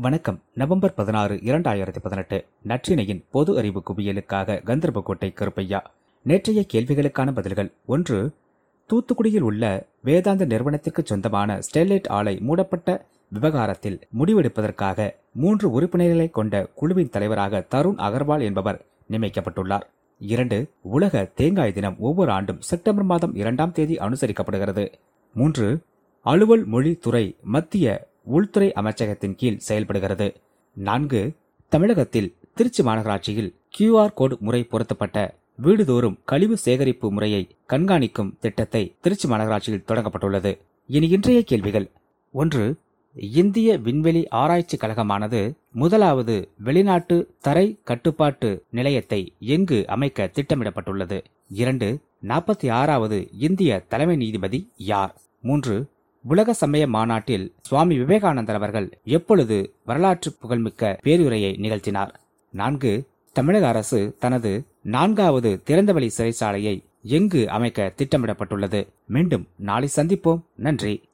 வணக்கம். நவம்பர் பதினாறு இரண்டாயிரத்தி பதினெட்டு. நற்றினையின் பொது அறிவு குவியலுக்காக கந்தர்போட்டை கருப்பையா. நேற்றைய கேள்விகளுக்கான பதில்கள். ஒன்று தூத்துக்குடியில் உள்ள வேதாந்த நிறுவனத்திற்கு சொந்தமான ஸ்டெர்லைட் ஆலை மூடப்பட்ட விவகாரத்தில் முடிவெடுப்பதற்காக மூன்று உறுப்பினர்களை கொண்ட குழுவின் தலைவராக தருண் அகர்வால் என்பவர் நியமிக்கப்பட்டுள்ளார். இரண்டு உலக தேங்காய் தினம் ஒவ்வொரு ஆண்டும் செப்டம்பர் மாதம் இரண்டாம் தேதி அனுசரிக்கப்படுகிறது. மூன்று அலுவல் மொழி துறை மத்திய உள்துறை அமைச்சகத்தின் கீழ் செயல்படுகிறது. நான்கு தமிழகத்தில் திருச்சி மாநகராட்சியில் கியூஆர் கோடு முறை பொருத்தப்பட்ட வீடுதோறும் கழிவு சேகரிப்பு முறையை கண்காணிக்கும் திட்டத்தை திருச்சி மாநகராட்சியில் தொடங்கப்பட்டுள்ளது. இனி இன்றைய கேள்விகள். ஒன்று இந்திய விண்வெளி ஆராய்ச்சி கழகமானது முதலாவது வெளிநாட்டு தரை கட்டுப்பாட்டு நிலையத்தை எங்கு அமைக்க திட்டமிடப்பட்டுள்ளது? இரண்டு நாற்பத்தி ஆறாவது இந்திய தலைமை நீதிபதி யார்? மூன்று உலக சமய மாநாட்டில் சுவாமி விவேகானந்தர் அவர்கள் எப்பொழுது வரலாற்று புகழ்மிக்க பேருரையை நிகழ்த்தினார்? நான்கு தமிழக அரசு தனது நான்காவது திறந்தவெளி சிறைச்சாலையை எங்கு அமைக்க திட்டமிடப்பட்டுள்ளது? மீண்டும் நாளை சந்திப்போம். நன்றி.